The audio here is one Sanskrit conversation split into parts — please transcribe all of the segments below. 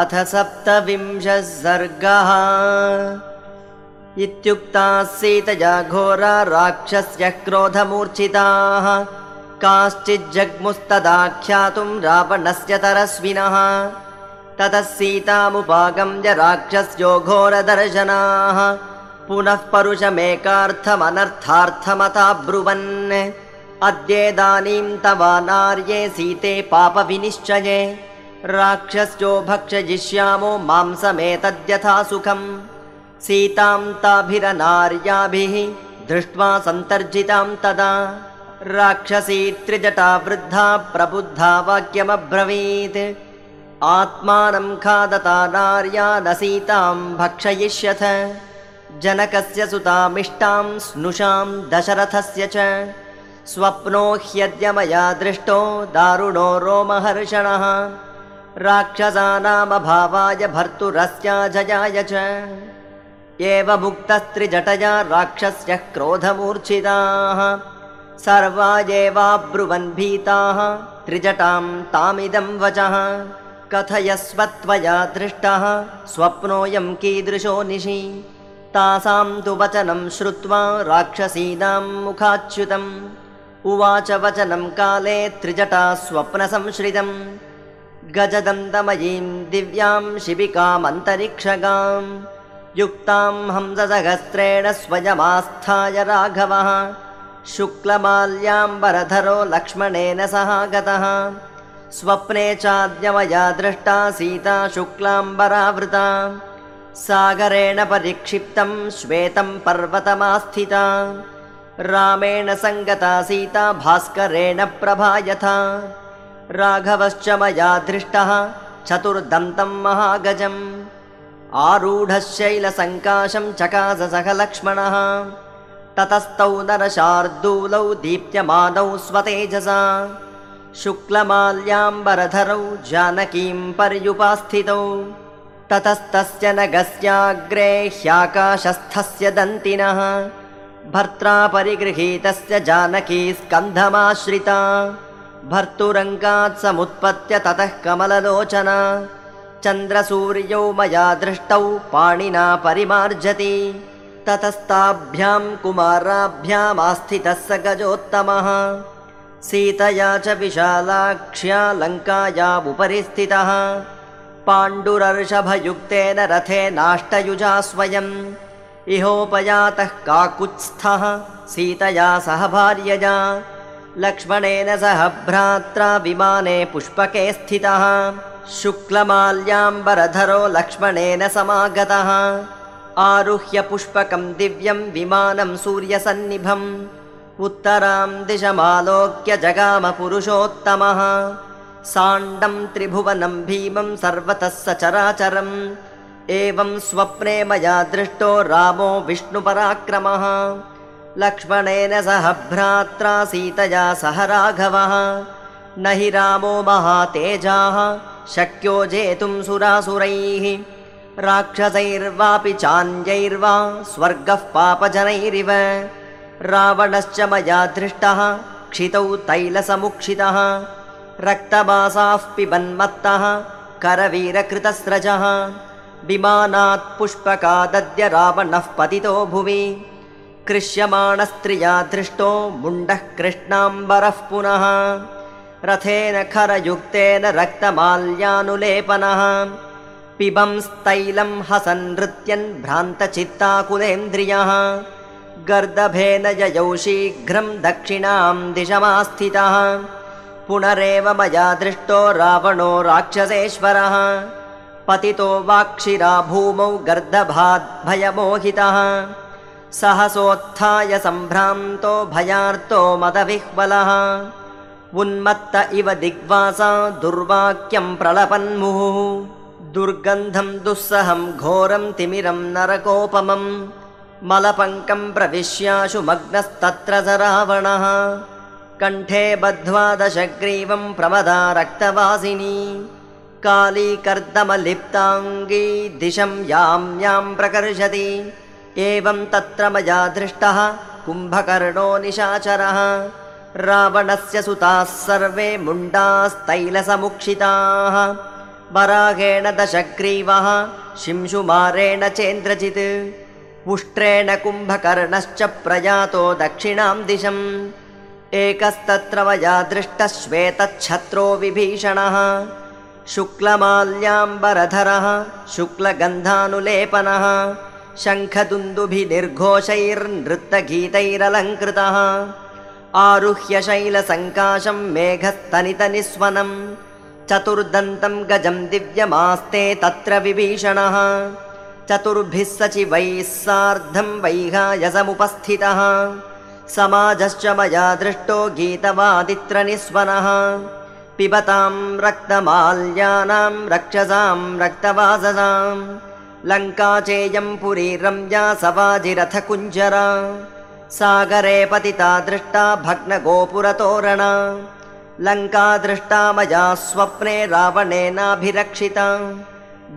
अथ सप्तविंशः सर्गः इत्युक्ताः सीतया घोरा राक्षस्य क्रोधमूर्छिताः काश्चिज्जग्मुस्तदाख्यातुं रावणस्य तरस्विनः ततः सीतामुपागम्य राक्षस्यो घोरदर्शनाः पुनः परुषमेकार्थमनर्थार्थमताब्रुवन् अद्येदानीं तव नार्ये सीते पापविनिश्चये। राक्षस्यो भक्षयिष्यामो मांसमेतद्यथा सुखम्। सीतां ताभिरनार्याभिः दृष्ट्वा सन्तर्जितां तदा। राक्षसी त्रिजटा वृद्धा प्रबुद्धा वाक्यमब्रवीत्। आत्मानं खादता नार्या न सीतां भक्षयिष्यथ। जनकस्य सुतामिष्टां स्नुषां दशरथस्य च स्वप्नो ह्यद्य मया दृष्टो दारुणो रोमहर्षणः। राक्षसानामभावाय भर्तुरस्याजयाय च। एवमुक्तस्त्रिजटया राक्षस्य क्रोधमूर्च्छिताः। सर्वा एवाब्रुवन् भीताः त्रिजटां तामिदं वचः। कथयस्वत्वया दृष्टः स्वप्नोऽयं कीदृशो निशि। तासां तु वचनं श्रुत्वा राक्षसीनां मुखाच्युतम् उवाच वचनं काले त्रिजटा स्वप्नसंश्रितम्। गजदन्तमयीं दिव्यां शिबिकामन्तरिक्षगाम्। युक्तां हंससहस्रेण स्वयमास्थाय राघवः। शुक्लमाल्याम्बरधरो लक्ष्मणेन सह गतः स्वप्ने चाद्यमया दृष्टा सीता शुक्लाम्बरावृता। सागरेण परिक्षिप्तं श्वेतं पर्वतमास्थिता रामेण सङ्गता सीता भास्करेण प्रभा यथा। राघवश्च मया दृष्टः चतुर्दन्तं महागजम्। आरूढशैलसङ्काशं चकाससह लक्ष्मणः ततस्तौ नरशार्दूलौ दीप्यमानौ स्वतेजसा। शुक्लमाल्याम्बरधरौ जानकीं पर्युपास्थितौ। ततस्तस्य नगस्याग्रे ह्याकाशस्थस्य दन्तिनः भर्त्रा परिगृहीतस्य जानकी स्कन्धमाश्रिता। भर्तुरङ्गात् समुत्पत्य ततः कमललोचना। चन्द्रसूर्यौ मया दृष्टौ पाणिना परिमार्जति। ततस्ताभ्यां कुमाराभ्यामास्थितः स गजोत्तमः। सीतया च विशालाक्ष्या लङ्कायामुपरि स्थितः। पाण्डुरर्षभयुक्तेन रथेनाष्टयुजा स्वयम् इहोपयातः काकुत्स्थः सीतया सह भार्यया लक्ष्मणेन सह भ्रात्रा विमाने पुष्पके स्थितः। शुक्लमाल्याम्बरधरो लक्ष्मणेन समागतः। आरुह्य पुष्पकं दिव्यं विमानं सूर्यसन्निभम्। उत्तरां दिशमालोक्य जगामपुरुषोत्तमः। साण्डं त्रिभुवनं भीमं सर्वतः सचराचरम् एवं स्वप्ने मया दृष्टो रामो विष्णुपराक्रमः। लक्ष्मणेन सह भ्रात्रा सीतया सह राघवः। न हि रामो महातेजाः शक्यो जेतुं सुरासुरैः। राक्षसैर्वापि चान्यैर्वा स्वर्गः पापजनैरिव। रावणश्च मया दृष्टः क्षितौ तैलसमुक्षितः। रक्तवासाः पिबन्मत्तः करवीरकृतस्रजः विमानात् पुष्पकादद्य रावणः पतितो भुवि। कृष्यमाणस्त्रिया दृष्टो मुण्डः कृष्णाम्बरः पुनः। रथेन खरयुक्तेन रक्तमाल्यानुलेपनः। पिबंस्तैलं हसन् नृत्यन् भ्रान्तचित्ताकुलेन्द्रियः। गर्दभेन ययौ शीघ्रं दक्षिणां दिशमास्थितः। पुनरेव मया दृष्टो रावणो राक्षसेश्वरः पतितो वाक्षिरा भूमौ गर्दभाद्भयमोहितः। सहसोत्थाय सम्भ्रान्तो भयार्तो मदविह्वलः। उन्मत्त इव दिग्वासा दुर्वाक्यं प्रलपन्मुहुः। दुर्गन्धं दुःसहं घोरं तिमिरं नरकोपमम् मलपङ्कं प्रविश्याशु मग्नस्तत्र स रावणः कण्ठे बद्ध्वा दशग्रीवं प्रमदा रक्तवासिनी कालीकर्दमलिप्ताङ्गी दिशं यां यां प्रकर्षति। एवं तत्र मया दृष्टः कुम्भकर्णो निशाचरः। रावणस्य सुताः सर्वे मुण्डास्तैलसमुक्षिताः। वराहेण दशग्रीवः शिंशुमारेण चेन्द्रजित्। उष्ट्रेण कुम्भकर्णश्च प्रयातो दक्षिणां दिशम्। एकस्तत्र मया दृष्टश्वेतच्छत्रो विभीषणः शुक्लमाल्याम्बरधरः शुक्लगन्धानुलेपनः शङ्खदुन्दुभिनिर्घोषैर्नृत्तगीतैरलङ्कृतः आरुह्य शैलसङ्काशं मेघस्तनितनिस्वनम् चतुर्दन्तं गजं दिव्यमास्ते तत्र विभीषणः चतुर्भिः सचिवैः सार्धं वैहायसमुपस्थितः समाजश्च मया दृष्टो गीतवादित्रनिस्वनः पिबतां रक्तमाल्यानां रक्षसां रक्तवाससां लङ्का चेयं पुरी रम्या सवाजिरथकुञ्जरा सागरे पतिता दृष्टा भग्नगोपुरतोरणा लङ्का दृष्टा मया स्वप्ने रावणेनाभिरक्षिता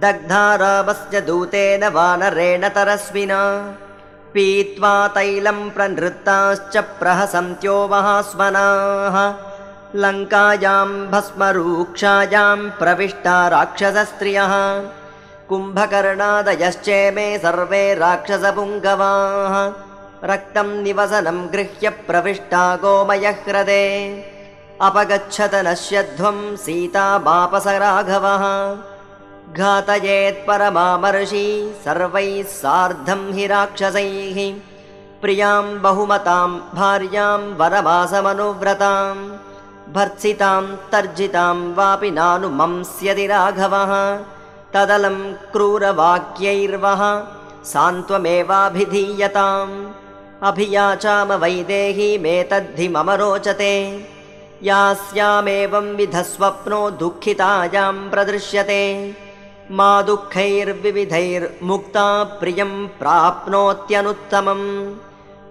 दग्धा रामस्य दूतेन वानरेण तरस्विना पीत्वा तैलं प्रनृत्ताश्च प्रहसन्त्यो महास्मनाः लङ्कायां भस्मरूक्षायां प्रविष्टा राक्षसस्त्रियः। कुम्भकर्णादयश्चे मे सर्वे राक्षसपुङ्गवाः। रक्तं निवसनं गृह्य प्रविष्टा गोमयह्रदे। अपगच्छत नश्यध्वं सीता वापस राघवः घातयेत् परमामर्षि सर्वैः सार्धं हि राक्षसैः। प्रियां बहुमतां भार्यां वरमासमनुव्रतां भर्त्सितां तर्जितां वापि नानुमंस्यति राघवः। तदलं क्रूरवाक्यैर्वः सान्त्वमेवाभिधीयताम्। अभियाचाम वैदेहीमेतद्धि मम रोचते। यास्यामेवं विधस्वप्नो दुःखितायां प्रदृश्यते। मा दुःखैर्विविधैर्मुक्ता प्रियं प्राप्नोत्यनुत्तमम्।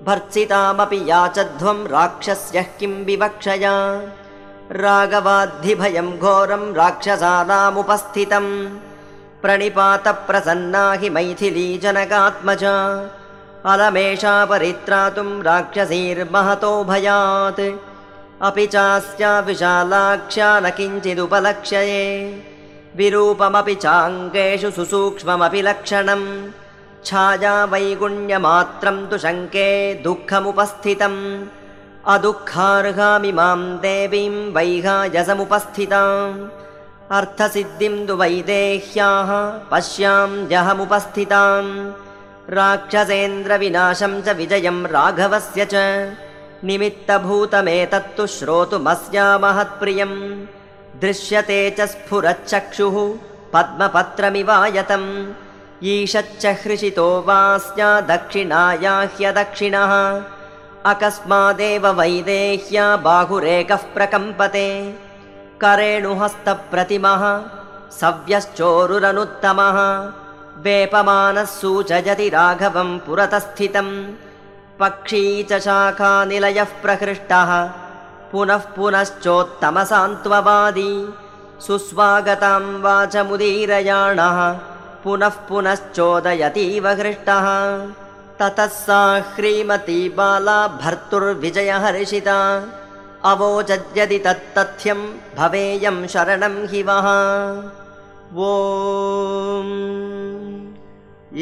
भर्त्सितामपि याचध्वं राक्षस्यः किं विवक्षया राघवाद्धिभयं घोरं राक्षसानामुपस्थितम् प्रणिपातप्रसन्ना हि मैथिली जनकात्मजा अलमेषा परित्रातुं राक्षसीर्महतो भयात्। अपि चास्या विशालाक्ष्या न किञ्चिदुपलक्ष्ये विरूपमपि चाङ्गेषु सुसूक्ष्ममपि लक्षणम् छाया वैगुण्यमात्रं तु शङ्के दुःखमुपस्थितम् अदुःखार्हामिमां देवीं वैहायसमुपस्थिताम् अर्थसिद्धिं तु वैदेह्याः पश्यां जहमुपस्थिताम् राक्षसेन्द्रविनाशं च विजयं राघवस्य च निमित्तभूतमेतत्तु श्रोतुमस्यामहत्प्रियम् दृश्यते च स्फुरच्चक्षुः पद्मपत्रमिवायतम् ईषच्च हृषितो वास्या दक्षिणाया ह्यदक्षिणः अकस्मादेव वैदेह्या बाहुरेकः प्रकम्पते। करेणुहस्तप्रतिमः सव्यश्चोरुरनुत्तमः। वेपमानः सूचयति राघवं पुरतस्थितम्। पक्षी च शाखानिलयः प्रहृष्टः। पुनः पुनश्चोत्तमसान्त्ववादी। सुस्वागतां वाचमुदीरयाणः। पुनः पुनश्चोदयतीव हृष्टः ततः सा ह्रीमती बाला भर्तुर्विजयहर्षिता। अवोचद्यदि तत्तथ्यं भवेयं शरणं हि वः। ॐ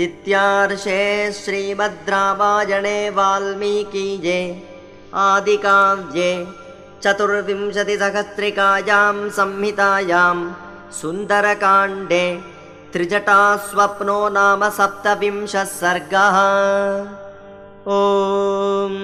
इत्यार्षे श्रीमद् रामायणे वाल्मीकीये आदिकाव्ये चतुर्विंशतिसहस्रिकायां संहितायां सुन्दरकाण्डे त्रिजटास्वप्नो नाम सप्तविंशः सर्गः। ॐ